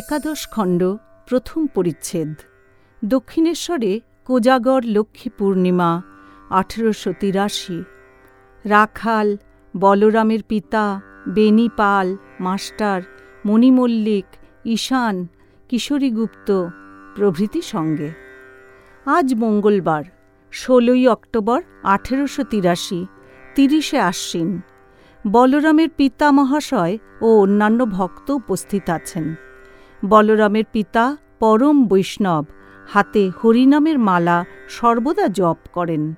একাদশ খণ্ড, প্রথম পরিচ্ছেদ। দক্ষিণেশ্বরে কোজাগর লক্ষ্মী পূর্ণিমা, আঠেরোশো তিরাশি। রাখাল, বলরামের পিতা, বেনি পাল, মাস্টার, মণি মল্লিক, ঈশান, কিশোরী গুপ্ত, প্রভৃতি সঙ্গে। আজ মঙ্গলবার, ষোলোই অক্টোবর, আঠেরোশো তিরাশি, তিরিশে আশ্বিন। বলরামের পিতা মহাশয় ও অন্যান্য ভক্ত উপস্থিত আছেন। বলরামের পিতা পরম বৈষ্ণব, হাতে হরিনামের মালা সর্বদা জপ করেন।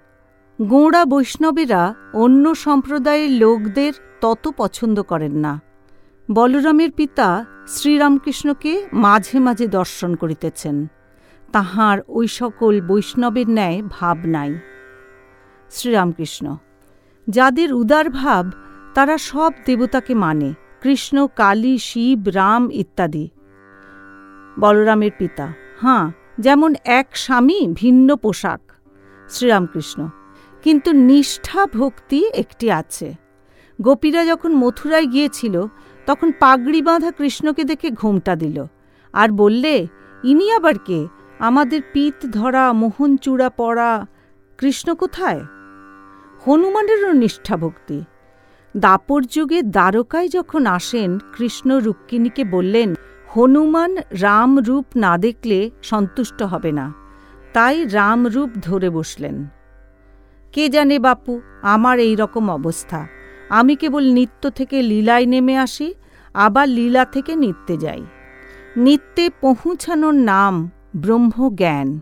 গোঁড়া বৈষ্ণবেরা অন্য সম্প্রদায়ের লোকদের তত পছন্দ করেন না। বলরামের পিতা শ্রীরামকৃষ্ণকে মাঝে মাঝে দর্শন করিতেছেন। তাহার ওই সকল বৈষ্ণবের ন্যায় ভাব নাই। শ্রীরামকৃষ্ণ, যাদের উদার ভাব তারা সব দেবতাকে মানে। কৃষ্ণ, কালী, শিব, রাম ইত্যাদি। বলরামের পিতা। হাঁ, যেমন এক স্বামী ভিন্ন পোশাক। শ্রীরামকৃষ্ণ, কিন্তু নিষ্ঠা ভক্তি একটি আছে। গোপীরা যখন মথুরায় গিয়েছিল, তখন পাগড়ি বাঁধা কৃষ্ণকে দেখে ঘোমটা দিল। আর বললে, ইনি আবার কে? আমাদের পিত ধরা, মোহন চূড়া পড়া কৃষ্ণ কোথায়? হনুমানেরও নিষ্ঠা ভক্তি। দাপর যুগে দ্বারকায় যখন আসেন, কৃষ্ণ রুক্মিণীকে বললেন হনুমান রাম রূপ না দেখলে সন্তুষ্ট হবে না। তাই রাম রূপ ধরে বসলেন। কে জানে বাপু, আমার এই রকম অবস্থা। আমি কেবল নিত্য থেকে লীলায় নেমে আসি, আবার লীলা থেকে নিত্যে যাই। নিত্যে পৌঁছানোর নাম ব্রহ্মজ্ঞান।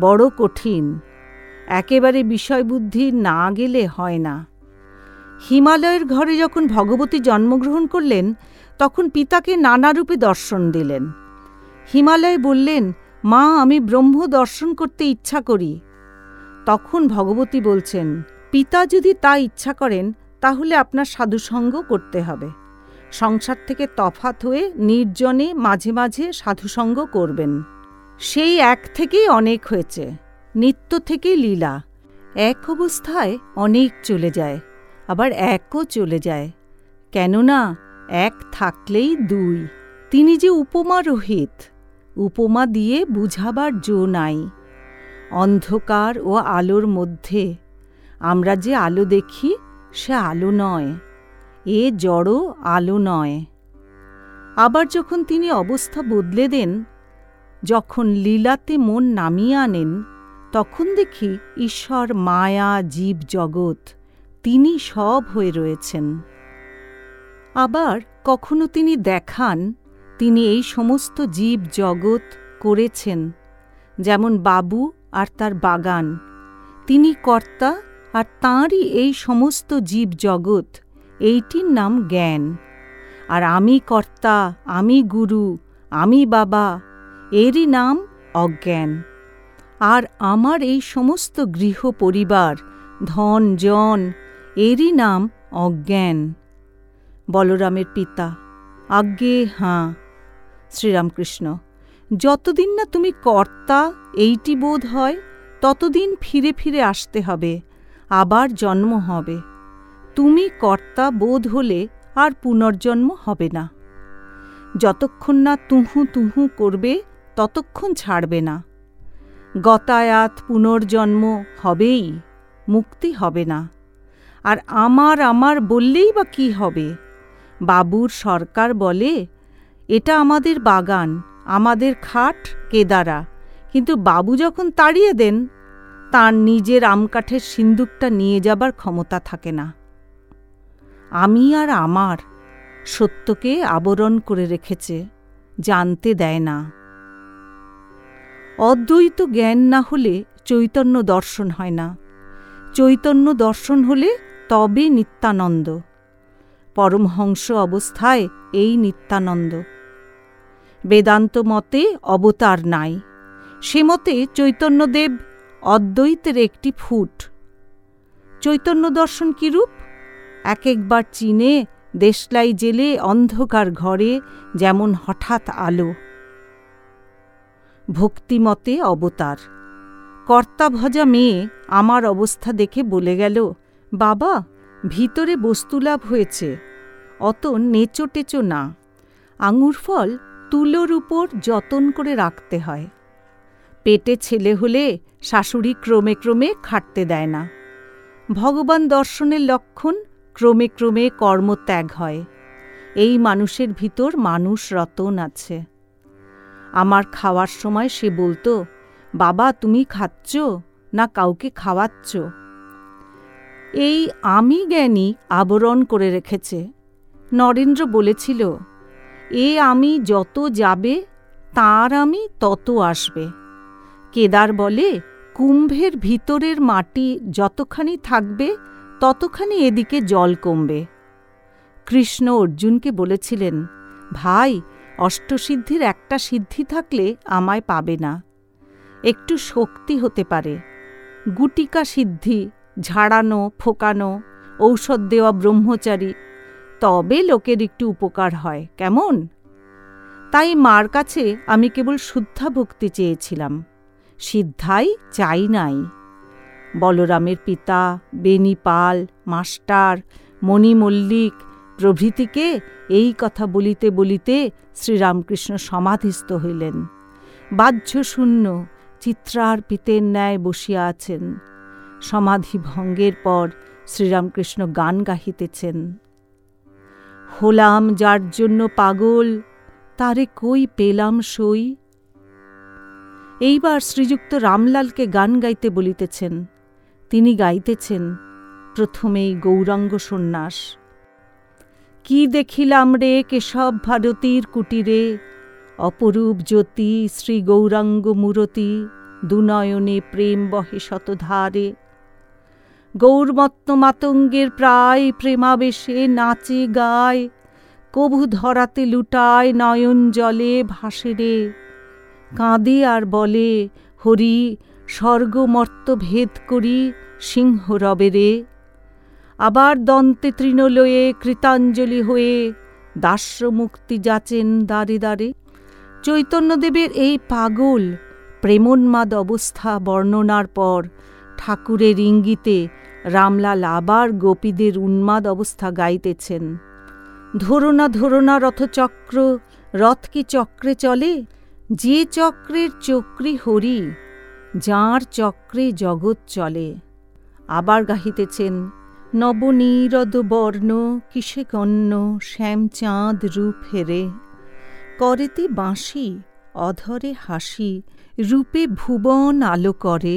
বড় কঠিন। একেবারে বিষয়বুদ্ধি না গেলে হয় না। হিমালয়ের ঘরে যখন ভগবতী জন্মগ্রহণ করলেন তখন পিতাকে নানা রূপে দর্শন দিলেন। হিমালয় বললেন, মা, আমি ব্রহ্ম দর্শন করতে ইচ্ছা করি। তখন ভগবতী বলছেন, পিতা যদি তা ইচ্ছা করেন, তাহলে আপনার সাধুসঙ্গ করতে হবে। সংসার থেকে তফাত হয়ে নির্জনে মাঝে মাঝে সাধুসঙ্গ করবেন। সেই এক থেকেই অনেক হয়েছে, নিত্য থেকেই লীলা। এক অবস্থায় অনেক চলে যায়, আবার একও চলে যায়। কেননা এক থাকলেই দুই। তিনি যে উপমা রহিত, উপমা দিয়ে বুঝাবার জো নাই। অন্ধকার ও আলোর মধ্যে আমরা যে আলো দেখি, সে আলো নয়, এ জড়ো আলো নয়। আবার যখন তিনি অবস্থা বদলে দেন, যখন লীলাতে মন নামিয়ে আনেন, তখন দেখি ঈশ্বর, মায়া, জীব, জগৎ, তিনি সব হয়ে রয়েছেন। আবার কখনো তিনি দেখান, তিনি এই সমস্ত জীব জগৎ করেছেন, যেমন বাবু আর তার বাগান। তিনি কর্তা আর তাঁরই এই সমস্ত জীব জগৎ, এইটির নাম জ্ঞান। আর আমি কর্তা, আমি গুরু, আমি বাবা, এরই নাম অজ্ঞান। আর আমার এই সমস্ত গৃহ পরিবার, ধন, জন, এরই নাম অজ্ঞান। বলরামের পিতা। আজ্ঞে, হাঁ, শ্রীরামকৃষ্ণ। যতদিন না তুমি কর্তা, এইটি বোধ হয় ততদিন ফিরে ফিরে আসতে হবে, আবার জন্ম হবে। তুমি কর্তা বোধ হলে আর পুনর্জন্ম হবে না। যতক্ষণ না তুহু তুহু করবে, ততক্ষণ ছাড়বে না। গতায়াত পুনর্জন্ম হবেই, মুক্তি হবে না। আর আমার আমার বললেই বা কি হবে? বাবুর সরকার বলে, এটা আমাদের বাগান, আমাদের খাট, কেদারা। কিন্তু বাবু যখন তাড়িয়ে দেন, তার নিজের আমকাঠের সিন্দুকটা নিয়ে যাবার ক্ষমতা থাকে না। আমি আর আমার সত্যকে আবরণ করে রেখেছে, জানতে দেয় না। অদ্বৈত জ্ঞান না হলে চৈতন্য দর্শন হয় না। চৈতন্য দর্শন হলে তবে নিত্যানন্দ। পরমহংস অবস্থায় এই নিত্যানন্দ। বেদান্ত মতে অবতার নাই। সে মতে চৈতন্যদেব অদ্বৈতের একটি ফুট। চৈতন্য দর্শন কিরূপ? এক একবার চীনে দেশলাই জেলে অন্ধকার ঘরে যেমন হঠাৎ আলো। ভক্তিমতে অবতার। কর্তা ভজা মেয়ে আমার অবস্থা দেখে বলে গেল, বাবা ভিতরে বস্তুলাভ হয়েছে। অত নেচো টেচো না। আঙুর ফল তুলোর উপর যতন করে রাখতে হয়। পেটে ছেলে হলে শাশুড়ি ক্রমে ক্রমে খাটতে দেয় না। ভগবান দর্শনের লক্ষণ ক্রমে ক্রমে কর্মত্যাগ হয়। এই মানুষের ভিতর মানুষ রতন আছে। আমার খাওয়ার সময় সে বলতো, বাবা, তুমি খাচ্ছ না কাউকে খাওয়াচ্ছ? এই আমি জ্ঞানী আবরণ করে রেখেছে। নরেন্দ্র বলেছিল, এ আমি যত যাবে, তার আমি তত আসবে। কেদার বলে, কুম্ভের ভিতরের মাটি যতখানি থাকবে, ততখানি এদিকে জল কমবে। কৃষ্ণ অর্জুনকে বলেছিলেন, ভাই, অষ্টসিদ্ধির একটা সিদ্ধি থাকলে আমায় পাবে না। একটু শক্তি হতে পারে। গুটিকা সিদ্ধি ঝাড়ানো, ফোকানো, ঔষধ দেওয়া ব্রহ্মচারী, তবে লোকের একটু উপকার হয়, কেমন? তাই মার কাছে আমি কেবল শুদ্ধা ভক্তি চেয়েছিলাম, সিদ্ধাই চাই নাই। বলরামের পিতা বেনি পাল, মাস্টার, মণি মল্লিক, প্রভৃতিকে এই কথা বলিতে বলিতে শ্রীরামকৃষ্ণ সমাধিস্থ হইলেন। বাহ্য শূন্য চিত্রার পিতের ন্যায় বসিয়া আছেন। সমাধি ভঙ্গের পর শ্রীরামকৃষ্ণ গান গাহিতেছেন। হলাম যার জন্য পাগল, তারে কই পেলাম সই? এইবার শ্রীযুক্ত রামলালকে গান গাইতে বলিতেছেন। তিনি গাইতেছেন, প্রথমেই গৌরাঙ্গ সন্ন্যাস, কি দেখিলাম রে কেশব ভারতীর কুটিরে? অপরূপ জ্যোতি শ্রী গৌরাঙ্গ মূরতি, দুনয়নে প্রেম বহে শতধারে। গৌরমত্ত মাতঙ্গের প্রায় প্রেমাবেশে নাচে গায়, কভু ধরাতে লুটায় নয়ন জলে ভাসে রে। কাঁদে আর বলে, হরি, স্বর্গমর্ত ভেদ করি সিংহ রবে রে। আবার দন্তে তৃণলয়ে কৃতাঞ্জলি হয়ে দাস্য মুক্তি যাচেন দাঁড়ে দাঁড়ে চৈতন্যদেবের এই পাগল, প্রেমোন্মাদ অবস্থা বর্ণনার পর ঠাকুরের ইঙ্গিতে রামলাল আবার গোপীদের উন্মাদ অবস্থা গাইতেছেন। ধরো না ধরো না রথচক্র, রথ কি চক্রে চলে? যে চক্রের চক্রি হরি, যাঁর চক্রে জগৎ চলে। আবার গাহিতেছেন, নবনীরদ বর্ণ, কিসে কন্য শ্যামচাঁদ রূপ হেরে করেতে বাঁশি, অধরে হাসি, রূপে ভুবন আলো করে।